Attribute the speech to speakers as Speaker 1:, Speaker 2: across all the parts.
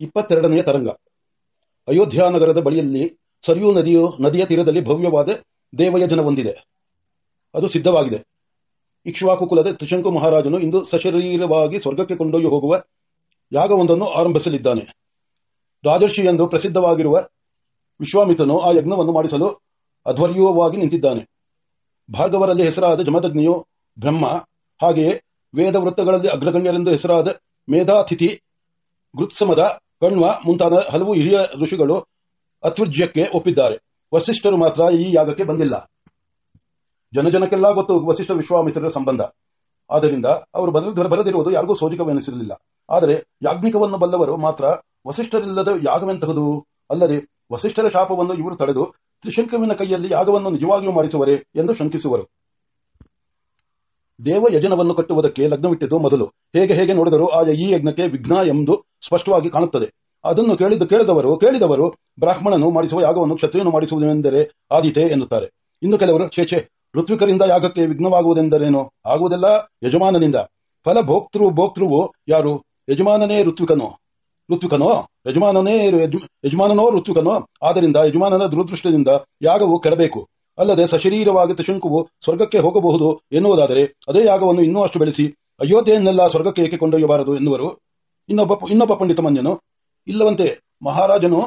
Speaker 1: ಇಪ್ಪತ್ತೆರಡನೆಯ ತರಂಗ. ಅಯೋಧ್ಯ ನಗರದ ಬಳಿಯಲ್ಲಿ ಸರಿಯು ನದಿಯು, ನದಿಯ ತೀರದಲ್ಲಿ ಭವ್ಯವಾದ ದೇವಯಜನ ಹೊಂದಿದೆ ಅದು ಸಿದ್ಧವಾಗಿದೆ. ಇಕ್ಷ್ವಾಕು ಕುಲದ ತ್ರಿಶಂಕು ಮಹಾರಾಜನು ಇಂದು ಸಶರೀರವಾಗಿ ಸ್ವರ್ಗಕ್ಕೆ ಕೊಂಡೊಯ್ಯ ಹೋಗುವ ಯಾಗವೊಂದನ್ನು ಆರಂಭಿಸಲಿದ್ದಾನೆ. ರಾಜರ್ಷಿ ಎಂದು ಪ್ರಸಿದ್ಧವಾಗಿರುವ ವಿಶ್ವಾಮಿತ್ರನು ಆ ಯಜ್ಞವನ್ನು ಮಾಡಿಸಲು ಅಧ್ವರ್ಯವಾಗಿ ನಿಂತಿದ್ದಾನೆ. ಭಾರ್ಗವರಲ್ಲಿ ಹೆಸರಾದ ಜಮದಗ್ನಿಯು ಬ್ರಹ್ಮ, ಹಾಗೆಯೇ ವೇದ ವೃತ್ತಗಳಲ್ಲಿ ಅಗ್ರಗಣ್ಯರೆಂದು ಹೆಸರಾದ ಮೇಧಾತಿಥಿ, ಗೃತ್ಸಮದ ಕಣ್ವ ಮುಂತಾದ ಹಲವು ಹಿರಿಯ ಋಷಿಗಳು ಅತ್ವಜ್ಯಕ್ಕೆ ಒಪ್ಪಿದ್ದಾರೆ. ವಸಿಷ್ಠರು ಮಾತ್ರ ಈ ಯಾಗಕ್ಕೆ ಬಂದಿಲ್ಲ. ಜನಜನಕ್ಕೆಲ್ಲ ಗೊತ್ತು ವಸಿಷ್ಠ ವಿಶ್ವಾಮಿತ್ರರ ಸಂಬಂಧ. ಆದ್ದರಿಂದ ಅವರು ಬರ ಬರದಿರುವುದು ಯಾರಿಗೂ ಸೋಜಿಕವೆನಿಸಿರಲಿಲ್ಲ ಆದರೆ ಯಾಜ್ಞಿಕವನ್ನು ಬಲ್ಲವರು ಮಾತ್ರ ವಸಿಷ್ಠರಿಲ್ಲದ ಯಾಗವೆಂತಹುದು? ಅಲ್ಲದೆ ವಸಿಷ್ಠರ ಶಾಪವನ್ನು ಇವರು ತಡೆದು ತ್ರಿಶಂಕುವಿನ ಕೈಯಲ್ಲಿ ಯಾಗವನ್ನು ನಿಜವಾಗಿಯೂ ಮಾಡಿಸುವರೆ ಎಂದು ಶಂಕಿಸುವರು. ದೇವ ಯಜನವನ್ನು ಕಟ್ಟುವುದಕ್ಕೆ ಲಗ್ನವಿಟ್ಟಿದ್ದು ಮೊದಲು. ಹೇಗೆ ಹೇಗೆ ನೋಡಿದರೂ ಆ ಈ ಯಜ್ಞಕ್ಕೆ ವಿಘ್ನ ಎಂದು ಸ್ಪಷ್ಟವಾಗಿ ಕಾಣುತ್ತದೆ. ಅದನ್ನು ಕೇಳಿದ ಕೇಳಿದವರು ಕೇಳಿದವರು, ಬ್ರಾಹ್ಮಣನು ಮಾಡಿಸುವ ಯಾಗವನ್ನು ಕ್ಷತ್ರಿಯನು ಮಾಡಿಸುವುದೆಂದರೆ ಆದಿತೆ ಎನ್ನುತ್ತಾರೆ. ಇನ್ನು ಕೆಲವರು ಛೇಛೆ ಋತ್ವಿಕರಿಂದ ಯಾಗಕ್ಕೆ ವಿಘ್ನವಾಗುವುದೆಂದರೇನು? ಆಗುವುದೆಲ್ಲ, ಯಜಮಾನನಿಂದ. ಫಲ ಭೋಕ್ತೃ, ಭೋಕ್ತೃವು ಯಾರು? ಯಜಮಾನನೇ ಋತ್ವಿಕನೋ? ಋತ್ವಿಕನೋ? ಯಜಮಾನನೇ ಯಜಮಾನನೋ ಋತ್ವಿಕನೋ? ಆದ್ದರಿಂದ ಯಜಮಾನನ ದುರದೃಷ್ಟದಿಂದ ಯಾಗವು ಕೆಡಬೇಕು. ಅಲ್ಲದೆ ಸಶರೀರವಾಗಿ ಶಂಕುವು ಸ್ವರ್ಗಕ್ಕೆ ಹೋಗಬಹುದು ಎನ್ನುವುದಾದರೆ ಅದೇ ಯಾಗವನ್ನು ಇನ್ನೂ ಅಷ್ಟು ಬೆಳೆಸಿ ಅಯೋಧ್ಯೆಯನ್ನೆಲ್ಲ ಸ್ವರ್ಗಕ್ಕೆ ಏಕೆ ಕೊಂಡೊಯ್ಯಬಾರದು ಎನ್ನುವರು. ಇನ್ನೊಬ್ಬ ಇನ್ನೊಬ್ಬ ಪಂಡಿತ ಮನ್ಯನು, ಇಲ್ಲವಂತೆ ಮಹಾರಾಜನು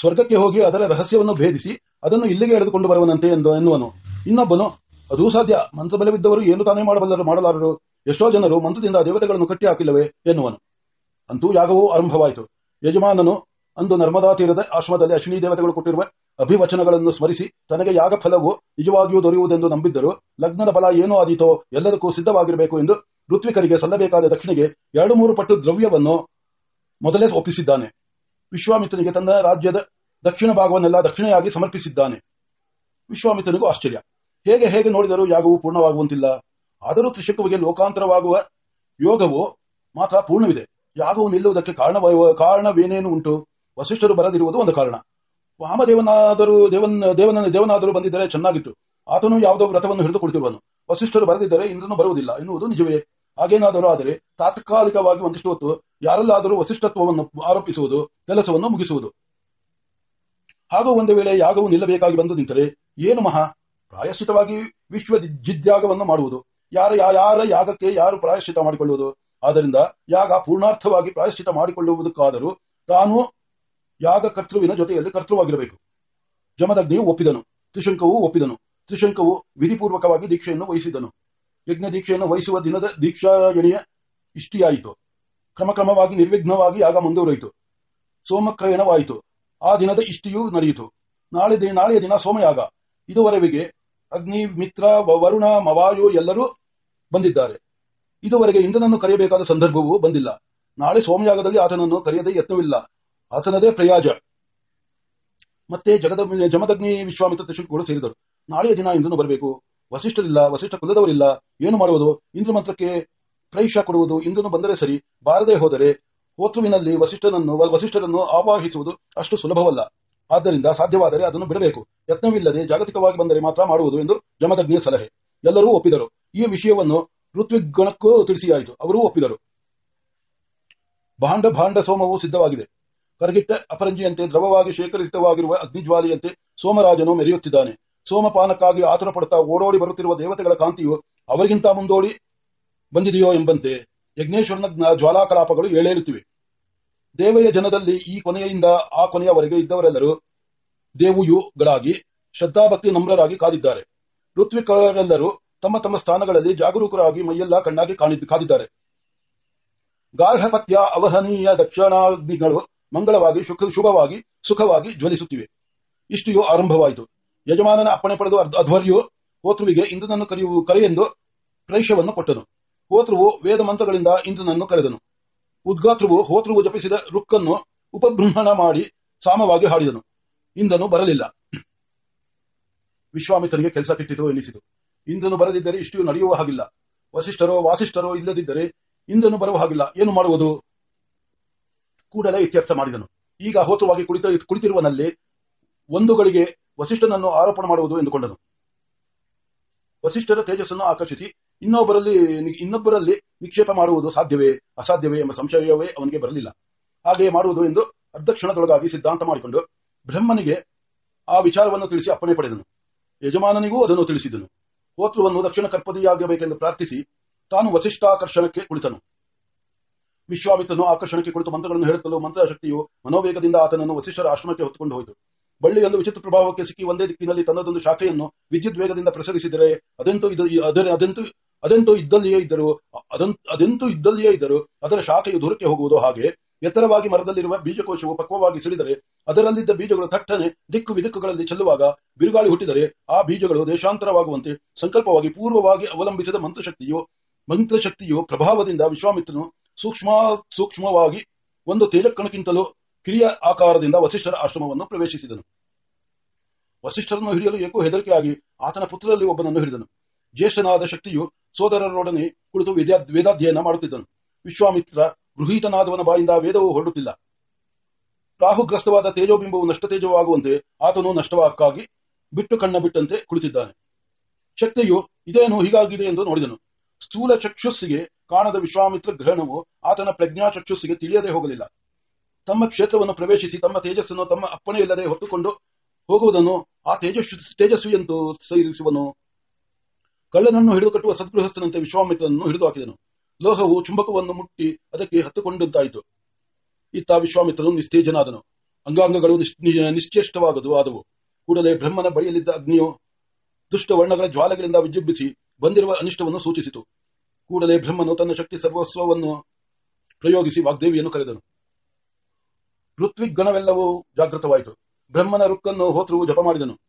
Speaker 1: ಸ್ವರ್ಗಕ್ಕೆ ಹೋಗಿ ಅದರ ರಹಸ್ಯವನ್ನು ಭೇದಿಸಿ ಅದನ್ನು ಇಲ್ಲಿಗೆ ಎಳೆದುಕೊಂಡು ಬರುವನಂತೆ ಎಂದು ಎನ್ನುವನು. ಇನ್ನೊಬ್ಬನು, ಅದೂ ಸಾಧ್ಯ ಮಂತ್ರಬಲವಿದ್ದವರು ಏನು ತಾನೇ ಮಾಡಬಲ್ಲರು, ಮಾಡಲಾರರು? ಎಷ್ಟೋ ಜನರು ಮಂತ್ರದಿಂದ ದೇವತೆಗಳನ್ನು ಕಟ್ಟಿ ಹಾಕಿಲ್ಲವೇ ಎನ್ನುವನು. ಅಂತೂ ಯಾಗವೂ ಆರಂಭವಾಯಿತು. ಯಜಮಾನನು ಅಂದು ನರ್ಮದಾ ತೀರದ ಆಶ್ರಮದಲ್ಲಿ ಅಶ್ವಿನಿ ದೇವತೆಗಳು ಕೊಟ್ಟಿರುವ ಅಭಿವಚನಗಳನ್ನು ಸ್ಮರಿಸಿ ತನಗೆ ಯಾಗ ಫಲವು ನಿಜವಾಗಿಯೂ ದೊರೆಯುವುದೆಂದು ನಂಬಿದ್ದರು. ಲಗ್ನದ ಫಲ ಏನೋ ಆದೀತೋ ಎಲ್ಲದಕ್ಕೂ ಸಿದ್ಧವಾಗಿರಬೇಕು ಎಂದು ಋತ್ವಿಕರಿಗೆ ಸಲ್ಲಬೇಕಾದ ದಕ್ಷಿಣೆಗೆ ಎರಡು ಮೂರು ಪಟ್ಟು ದ್ರವ್ಯವನ್ನು ಮೊದಲೇ ಒಪ್ಪಿಸಿದ್ದಾನೆ. ವಿಶ್ವಾಮಿತ್ರನಿಗೆ ತನ್ನ ರಾಜ್ಯದ ದಕ್ಷಿಣ ಭಾಗವನ್ನೆಲ್ಲ ದಕ್ಷಿಣೆಯಾಗಿ ಸಮರ್ಪಿಸಿದ್ದಾನೆ. ವಿಶ್ವಾಮಿತ್ರನಿಗೂ ಆಶ್ಚರ್ಯ. ಹೇಗೆ ಹೇಗೆ ನೋಡಿದರೂ ಯಾಗವು ಪೂರ್ಣವಾಗುವಂತಿಲ್ಲ. ಆದರೂ ತ್ರಿಶಕುವಿಗೆ ಲೋಕಾಂತರವಾಗುವ ಯೋಗವು ಮಾತ್ರ ಪೂರ್ಣವಿದೆ. ಯಾಗವು ನಿಲ್ಲುವುದಕ್ಕೆ ಕಾರಣ ಕಾರಣವೇನೇನು ಉಂಟು? ವಸಿಷ್ಠರು ಬರದಿರುವುದು ಒಂದು ಕಾರಣ. ವಾಮದೇವನಾದರೂ ದೇವನ್ ದೇವನ ದೇವನಾದರೂ ಬಂದಿದ್ದರೆ ಚೆನ್ನಾಗಿತ್ತು. ಆತನು ಯಾವುದೋ ವ್ರತವನ್ನು ಹಿಡಿದು ಕುಳಿತಿರುವನು. ವಸಿಷ್ಠರು ಬರೆದಿದ್ದರೆ ಇಂದ್ರನು ಬರುವುದಿಲ್ಲ. ಎನ್ನುವುದು ನಿಜವೇ. ಹಾಗೇನಾದರೂ ಆದರೆ ತಾತ್ಕಾಲಿಕವಾಗಿ ಒಂದಿಷ್ಟು ಹೊತ್ತು ಯಾರಲ್ಲಾದರೂ ವಸಿಷ್ಠತ್ವವನ್ನು ಆರೋಪಿಸುವುದು, ಕೆಲಸವನ್ನು ಮುಗಿಸುವುದು. ಹಾಗೂ ಒಂದು ವೇಳೆ ಯಾಗವು ನಿಲ್ಲಬೇಕಾಗಿ ಬಂದು ನಿಂತರೆ ಏನು ಮಹಾ? ಪ್ರಾಯಶ್ಚಿತವಾಗಿ ವಿಶ್ವ ಜಿದ್ಯಾಗವನ್ನು ಮಾಡುವುದು. ಯಾರ ಯಾರ ಯಾಗಕ್ಕೆ ಯಾರು ಪ್ರಾಯಶ್ಚಿತ ಮಾಡಿಕೊಳ್ಳುವುದು? ಆದ್ದರಿಂದ ಯಾಗ ಪೂರ್ಣಾರ್ಥವಾಗಿ ಪ್ರಾಯಶ್ಚಿತ ಮಾಡಿಕೊಳ್ಳುವುದಕ್ಕಾದರೂ ತಾನು ಯಾಗ ಕರ್ತೃವಿನ ಜೊತೆಯಲ್ಲಿ ಕರ್ತೃವಾಗಿರಬೇಕು. ಜಮದಗ್ನಿಯು ಒಪ್ಪಿದನು, ತ್ರಿಶಂಕವು ಒಪ್ಪಿದನು, ತ್ರಿಶಂಕವು ವಿಧಿಪೂರ್ವಕವಾಗಿ ದೀಕ್ಷೆಯನ್ನು ವಹಿಸಿದನು ಯಜ್ಞ ದೀಕ್ಷೆಯನ್ನು ವಹಿಸುವ ದಿನದ ದೀಕ್ಷಾಯಣಿಯ ಇಷ್ಟಿಯಾಯಿತು. ಕ್ರಮಕ್ರಮವಾಗಿ ನಿರ್ವಿಘ್ನವಾಗಿ ಯಾಗ ಮುಂದುವರಿಯಿತು. ಸೋಮಕ್ರಯಣವಾಯಿತು. ಆ ದಿನದ ಇಷ್ಟಿಯೂ ನಡೆಯಿತು. ನಾಳೆ ನಾಳೆಯ ದಿನ ಸೋಮಯಾಗ. ಇದುವರೆಗೆ ಅಗ್ನಿ, ಮಿತ್ರ ವರುಣ, ಮವಾಯು ಎಲ್ಲರೂ ಬಂದಿದ್ದಾರೆ. ಇದುವರೆಗೆ ಇಂದ್ರನನ್ನು ಕರೆಯಬೇಕಾದ ಸಂದರ್ಭವೂ ಬಂದಿಲ್ಲ. ನಾಳೆ ಸೋಮಯಾಗದಲ್ಲಿ ಆತನನ್ನು ಕರೆಯದೇ ಯತ್ನವಿಲ್ಲ. ಆತನದೇ ಪ್ರಯಾಜ. ಮತ್ತೆ ಜಗದ ಜಮದಗ್ನಿ ವಿಶ್ವಾಮಿತ್ರ ತ್ರಿಶಂಕುಗಳು ಸೇರಿದರು. ನಾಳೆಯ ದಿನ ಇಂದ್ರನು ಬರಬೇಕು. ವಸಿಷ್ಠರಿಲ್ಲ, ವಸಿಷ್ಠ ಕುಲದವರಿಲ್ಲ. ಏನು ಮಾಡುವುದು? ಇಂದ್ರ ಮಂತ್ರಕ್ಕೆ ಪ್ರೈಷ ಕೊಡುವುದು. ಇಂದ್ರನು ಬಂದರೆ ಸರಿ. ಬಾರದೇ ಹೋದರೆ ಹೋತೃವಿನಲ್ಲಿ ವಸಿಷ್ಠನನ್ನು ವಸಿಷ್ಠರನ್ನು ಆವಾಹಿಸುವುದು ಅಷ್ಟು ಸುಲಭವಲ್ಲ. ಆದ್ದರಿಂದ ಸಾಧ್ಯವಾದರೆ ಅದನ್ನು ಬಿಡಬೇಕು. ಯತ್ನವಿಲ್ಲದೆ ಜಾಗತಿಕವಾಗಿ ಬಂದರೆ ಮಾತ್ರ ಮಾಡುವುದು ಎಂದು ಜಮದಗ್ನಿಯ ಸಲಹೆ. ಎಲ್ಲರೂ ಒಪ್ಪಿದರು. ಈ ವಿಷಯವನ್ನು ಋತ್ವಿಗಣಕ್ಕೂ ತಿಳಿಸಿಯಾಯಿತು. ಅವರೂ ಒಪ್ಪಿದರು. ಭಾಂಡ ಭಾಂಡ ಸೋಮವು ಸಿದ್ಧವಾಗಿದೆ. ಕರಗಿಟ್ಟ ಅಪರಂಜಿಯಂತೆ ದ್ರವವಾಗಿ ಶೇಖರಿಸಿತವಾಗಿರುವ ಅಗ್ನಿಜ್ವಾಲಿಯಂತೆ ಸೋಮರಾಜನು ಮೆರೆಯುತ್ತಿದ್ದಾನೆ. ಸೋಮಪಾನಕ್ಕಾಗಿ ಆತುರ ಓಡೋಡಿ ಬರುತ್ತಿರುವ ದೇವತೆಗಳ ಕಾಂತಿಯು ಅವರಿಗಿಂತ ಮುಂದೋಡಿ ಬಂದಿದೆಯೋ ಎಂಬಂತೆ ಯಜ್ಞೇಶ್ವರನ ಜ್ವಾಲಾಕಲಾಪಗಳು ಏಳೇರುತ್ತಿವೆ. ದೇವಯ ಜನದಲ್ಲಿ ಈ ಕೊನೆಯಿಂದ ಆ ಕೊನೆಯವರೆಗೆ ಇದ್ದವರೆಲ್ಲರೂ ದೇವುಯುಗಳಾಗಿ, ಶ್ರದ್ಧಾಭಕ್ತಿ ನಮ್ರರಾಗಿ ಕಾದಿದ್ದಾರೆ. ಋತ್ವಿಕರೆಲ್ಲರೂ ತಮ್ಮ ತಮ್ಮ ಸ್ಥಾನಗಳಲ್ಲಿ ಜಾಗರೂಕರಾಗಿ ಮೈಯೆಲ್ಲ ಕಣ್ಣಾಗಿ ಕಾದಿದ್ದಾರೆ. ಗಾರ್ಹಪತ್ಯ ಅವಹನೀಯ ದಕ್ಷಿಣಾಗ್ನಿಗಳು ಮಂಗಳವಾಗಿ ಶುಭವಾಗಿ, ಸುಖವಾಗಿ ಜ್ವಲಿಸುತ್ತಿವೆ. ಇಷ್ಟಿಯೂ ಆರಂಭವಾಯಿತು. ಯಜಮಾನನ ಅಪ್ಪಣೆ ಪಡೆದು ಅಧ್ವರ್ಯು ಹೋತೃವಿಗೆ ಇಂದ್ರನನ್ನು ಕರೆಯುವ ಕರೆಯೆಂದು ಪ್ರೈಶ್ಯವನ್ನು ಕೊಟ್ಟನು. ಹೋತೃವು ವೇದ ಮಂತ್ರಗಳಿಂದ ಇಂದ್ರನನ್ನು ಕರೆದನು. ಉದ್ಗಾತೃವು ಹೋತೃವು ಜಪಿಸಿದ ರುಕ್ಕನ್ನು ಉಪಬೃಂಹಣ ಮಾಡಿ ಸಾಮವಾಗಿ ಹಾಡಿದನು. ಇಂದನು ಬರಲಿಲ್ಲ. ವಿಶ್ವಾಮಿತ್ರನಿಗೆ ಕೆಲಸ ಕಿಟ್ಟಿತು ಎನಿಸಿತು. ಇಂದ್ರನು ಬರದಿದ್ದರೆ ಇಷ್ಟು ನಡೆಯುವ ಹಾಗಿಲ್ಲ. ವಸಿಷ್ಠರೋ ವಾಸಿಷ್ಠರೋ ಇಲ್ಲದಿದ್ದರೆ ಇಂದ್ರನು ಬರುವ ಹಾಗಿಲ್ಲ. ಏನು ಮಾಡುವುದು? ಕೂಡಲೇ ಇತ್ಯರ್ಥ ಮಾಡಿದನು. ಈಗ ಹೋತೃವಾಗಿ ಕುಳಿತ, ಕುಳಿತಿರುವನಲ್ಲಿ ಒಂದುಗಳಿಗೆ ವಸಿಷ್ಠನನ್ನು ಆರೋಪಣ ಮಾಡುವುದು ಎಂದುಕೊಂಡನು. ವಸಿಷ್ಠರ ತೇಜಸ್ಸನ್ನು ಆಕರ್ಷಿಸಿ, ಇನ್ನೊಬ್ಬರಲ್ಲಿ ಇನ್ನೊಬ್ಬರಲ್ಲಿ ನಿಕ್ಷೇಪ ಮಾಡುವುದು ಸಾಧ್ಯವೇ, ಅಸಾಧ್ಯವೇ ಎಂಬ ಸಂಶಯವೇ ಅವನಿಗೆ ಬರಲಿಲ್ಲ. ಹಾಗೆಯೇ ಮಾಡುವುದು ಎಂದು ಅರ್ಧಕ್ಷಣದೊಳಗಾಗಿ ಸಿದ್ಧಾಂತ ಮಾಡಿಕೊಂಡು ಬ್ರಹ್ಮನಿಗೆ ಆ ವಿಚಾರವನ್ನು ತಿಳಿಸಿ ಅಪ್ಪಣೆ ಪಡೆದನು. ಯಜಮಾನನಿಗೂ ಅದನ್ನು ತಿಳಿಸಿದನು. ಹೋತೃವನ್ನು ದಕ್ಷಿಣ ಕರ್ಪದಿಯಾಗಬೇಕೆಂದು ಪ್ರಾರ್ಥಿಸಿ ತಾನು ವಸಿಷ್ಠಾಕರ್ಷಣಕ್ಕೆ ಕುಳಿತನು. ವಿಶ್ವಾಮಿತ್ರನು ಆಕರ್ಷಣಕ್ಕೆ ಕುಳಿತು ಮಂತ್ರಗಳನ್ನು ಹೇಳುತ್ತಲೂ ಮಂತ್ರಶಕ್ತಿಯು ಮನೋವೇಗದಿಂದ ಆತನನ್ನು ವಸಿಷ್ಠರ ಆಶ್ರಮಕ್ಕೆ ಹೊತ್ತುಕೊಂಡು ಹೋಯಿತು. ಬಳ್ಳಿಯೊಂದು ವಿಚಿತ್ರ ಪ್ರಭಾವಕ್ಕೆ ಸಿಕ್ಕಿ ಒಂದೇ ದಿಕ್ಕಿನಲ್ಲಿ ತನ್ನದೊಂದು ಶಾಖೆಯನ್ನು ವಿದ್ಯುತ್ ವೇಗದಿಂದ ಪ್ರಸರಿಸಿದರೆ ಅದೆಂತೂ ಇದು ಅದೆಂತೂ ಅದೆಂತೂ ಇದ್ದಲ್ಲಿಯೇ ಇದ್ದರು ಅದೆಂತೂ ಇದ್ದಲ್ಲಿಯೇ ಇದ್ದರು ಅದರ ಶಾಖೆಯು ದೂರಕ್ಕೆ ಹೋಗುವುದು ಹಾಗೆ ಎತ್ತರವಾಗಿ ಮರದಲ್ಲಿರುವ ಬೀಜಕೋಶವು ಪಕ್ವವಾಗಿ ಸಿಡಿದರೆ ಅದರಲ್ಲಿದ್ದ ಬೀಜಗಳು ತಟ್ಟನೆ ದಿಕ್ಕು ವಿದಿಕ್ಕುಗಳಲ್ಲಿ ಚೆಲ್ಲುವಾಗ ಬಿರುಗಾಳಿ ಹುಟ್ಟಿದರೆ ಆ ಬೀಜಗಳು ದೇಶಾಂತರವಾಗುವಂತೆ ಸಂಕಲ್ಪವಾಗಿ ಪೂರ್ವವಾಗಿ ಅವಲಂಬಿಸಿದ ಮಂತ್ರಶಕ್ತಿಯು ಮಂತ್ರಶಕ್ತಿಯು ಪ್ರಭಾವದಿಂದ ವಿಶ್ವಾಮಿತ್ರನು ಸೂಕ್ಷ್ಮ, ಸೂಕ್ಷ್ಮವಾಗಿ ಒಂದು ತೇಜಕ್ಕಣಕ್ಕಿಂತಲೂ ಕಿರಿಯ ಆಕಾರದಿಂದ ವಸಿಷ್ಠರ ಆಶ್ರಮವನ್ನು ಪ್ರವೇಶಿಸಿದನು. ವಸಿಷ್ಠರನ್ನು ಹಿಡಿಯಲು ಏಕೋ ಹೆದರಿಕೆಯಾಗಿ ಆತನ ಪುತ್ರರಲ್ಲಿ ಒಬ್ಬನನ್ನು ಹಿಡಿದನು. ಜ್ಯೇಷ್ಠನಾದ ಶಕ್ತಿಯು ಸೋದರರೊಡನೆ ಕುಳಿತು ವೇದ- ವೇದಾಧ್ಯಯನ ಮಾಡುತ್ತಿದ್ದನು. ವಿಶ್ವಾಮಿತ್ರ ಗೃಹೀತನಾದವನ ಬಾಯಿಂದ ವೇದವು ಹೊರಡುತ್ತಿಲ್ಲ. ರಾಹುಗ್ರಸ್ತವಾದ ತೇಜೋಬಿಂಬವು ನಷ್ಟತೇಜವಾಗುವಂತೆ ಆತನು ನಷ್ಟವಾಕ್ಕಾಗಿ ಬಿಟ್ಟು ಕಣ್ಣ ಬಿಟ್ಟಂತೆ ಕುಳಿತಿದ್ದಾನೆ. ಶಕ್ತಿಯು, ಇದೇನು ಹೀಗಾಗಿದೆ? ಎಂದು ನೋಡಿದನು. ಸ್ಥೂಲ ಚಕ್ಷುಸ್ಸಿಗೆ ಕಾಣದ ವಿಶ್ವಾಮಿತ್ರ ಗ್ರಹಣವು ಆತನ ಪ್ರಜ್ಞಾ ಚಕ್ಷುಸ್ಸಿಗೆ ತಿಳಿಯದೆ ಹೋಗಲಿಲ್ಲ. ತಮ್ಮ ಕ್ಷೇತ್ರವನ್ನು ಪ್ರವೇಶಿಸಿ ತಮ್ಮ ತೇಜಸ್ಸನ್ನು ತಮ್ಮ ಅಪ್ಪಣೆಯಿಲ್ಲದೆ ಹೊತ್ತುಕೊಂಡು ಹೋಗುವುದನ್ನು ಆ ತೇಜಸ್ವಿ ಎಂದು ಸೇರಿಸುವನು ಕಳ್ಳನನ್ನು ಹಿಡಿದು ಕಟ್ಟುವ ಸದ್ಗೃಹಸ್ಥನಂತೆ ವಿಶ್ವಾಮಿತ್ರನನ್ನು ಹಿಡಿದು ಹಾಕಿದನು. ಲೋಹವು ಚುಂಬಕವನ್ನು ಮುಟ್ಟಿ ಅದಕ್ಕೆ ಹತ್ತುಕೊಂಡಂತಾಯಿತು. ಇತ್ತ ವಿಶ್ವಾಮಿತ್ರನು ನಿಸ್ತೇಜನಾದನು. ಅಂಗಾಂಗಗಳು ನಿಶ್- ನಿಶ್ಚೇಷ್ಟವಾಗದು ಆದವು. ಕೂಡಲೇ ಬ್ರಹ್ಮನ ಬಳಿಯಲ್ಲಿದ್ದ ಅಗ್ನಿಯು ದುಷ್ಟ ವರ್ಣಗಳ ಜ್ವಾಲೆಗಳಿಂದ ವಿಜೃಂಭಿಸಿ ಬಂದಿರುವ ಅನಿಷ್ಟವನ್ನು ಸೂಚಿಸಿತು. ಕೂಡಲೇ ಬ್ರಹ್ಮನು ತನ್ನ ಶಕ್ತಿ ಸರ್ವಸ್ವವನ್ನು ಪ್ರಯೋಗಿಸಿ ವಾಗ್ದೇವಿಯನ್ನು ಕರೆದನು. ಋತ್ವಿಗಣವೆಲ್ಲವೂ ಜಾಗೃತವಾಯಿತು. ಬ್ರಹ್ಮನ ರುಕ್ಕನ್ನು ಹೋತೃವು ಜಪ ಮಾಡಿದನು.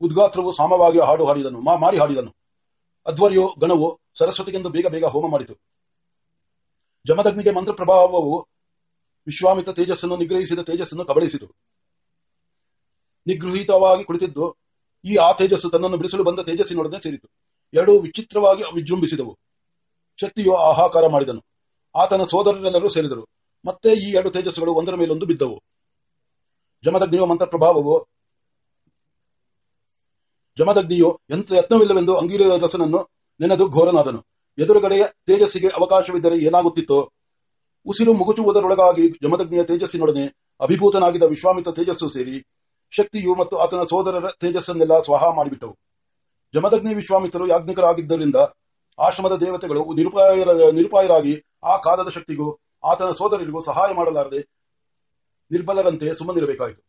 Speaker 1: ಉದ್ಗಾತ್ರವು ಸಾಮವಾಗಿ ಹಾಡು ಹಾಡಿದನು, ಮಾ- ಮಾಡಿ ಹಾಡಿದನು. ಅಧ್ವರ್ಯೋ ಗಣವು ಸರಸ್ವತಿಗೆಂದು ಬೇಗ ಬೇಗ ಹೋಮ ಮಾಡಿತು. ಜಮದಗ್ನಿಗೆ ಮಂತ್ರ ಪ್ರಭಾವವು ವಿಶ್ವಾಮಿತ ತೇಜಸ್ಸನ್ನು ನಿಗ್ರಹಿಸಿದ ತೇಜಸ್ಸನ್ನು ಕಬಳಿಸಿತು. ನಿಗೃಹೀತವಾಗಿ ಕುಳಿತಿದ್ದು ಈ ಆ ತೇಜಸ್ಸು ತನ್ನನ್ನು ಬಿಡಿಸಲು ಬಂದ ತೇಜಸ್ಸಿನೊಡನೆ ಸೇರಿತು. ಎರಡೂ ವಿಚಿತ್ರವಾಗಿ ವಿಜೃಂಭಿಸಿದವು ಶಕ್ತಿಯು ಆಹಾಕಾರ ಮಾಡಿದನು. ಆತನ ಸೋದರರೆಲ್ಲರೂ ಸೇರಿದರು. ಮತ್ತೆ ಈ ಎರಡು ತೇಜಸ್ಸುಗಳು ಒಂದರ ಮೇಲೊಂದು ಬಿದ್ದವು. ಜಮದಗ್ನಿಯ ಮಂತ್ರ ಪ್ರಭಾವವು ಜಮದಗ್ನಿಯು ಎಂತ ಯತ್ನವಿಲ್ಲವೆಂದು ಅಂಗೀರಸನನ್ನು ನೆನೆದು ಘೋರನಾದನು. ಎದುರುಗಡೆಯ ತೇಜಸ್ಸಿಗೆ ಅವಕಾಶವಿದ್ದರೆ ಏನಾಗುತ್ತಿತ್ತು? ಉಸಿರು ಮುಗುಚುವುದರೊಳಗಾಗಿ ಜಮದಗ್ನಿಯ ತೇಜಸ್ಸಿನೊಡನೆ ಅಭಿಭೂತನಾಗಿದ್ದ ವಿಶ್ವಾಮಿತ್ರ ತೇಜಸ್ಸು ಸೇರಿ ಶಕ್ತಿಯು ಮತ್ತು ಆತನ ಸೋದರರ ತೇಜಸ್ಸನ್ನೆಲ್ಲ ಸ್ವಾಹ ಮಾಡಿಬಿಟ್ಟವು. ಜಮದಗ್ನಿ ವಿಶ್ವಾಮಿತ್ರರು ಯಾಜ್ಞಿಕರಾಗಿದ್ದರಿಂದ ಆಶ್ರಮದ ದೇವತೆಗಳು ನಿರುಪಾಯರ, ನಿರುಪಾಯರಾಗಿ ಆ ಕಾದದ ಶಕ್ತಿಗೂ, ಆತನ ಸೋದರರಿಗೂ ಸಹಾಯ ಮಾಡಲಾರದೆ ನಿರ್ಬಲರಂತೆ ಸುಮ್ಮನಿರಬೇಕಾಯಿತು.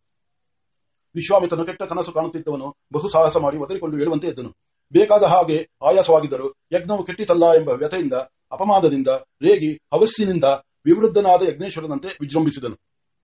Speaker 1: ವಿಶ್ವಾಮಿತ್ರನು ಕೆಟ್ಟ ಕನಸು ಕಾಣುತ್ತಿದ್ದವನು ಬಹು ಸಾಹಸ ಮಾಡಿ ಒದರಿಕೊಂಡು ಹೇಳುವಂತೆ ಎದ್ದನು. ಬೇಕಾದ ಹಾಗೆ ಆಯಾಸವಾಗಿದ್ದರು ಯಜ್ಞವು ಕೆಟ್ಟಿತಲ್ಲ ಎಂಬ ವ್ಯಥೆಯಿಂದ, ಅಪಮಾನದಿಂದ, ರೇಗಿ ಹವಸ್ಸಿನಿಂದ ವಿವೃದ್ಧನಾದ ಯಜ್ಞೇಶ್ವರನಂತೆ ವಿಜೃಂಭಿಸಿದನು.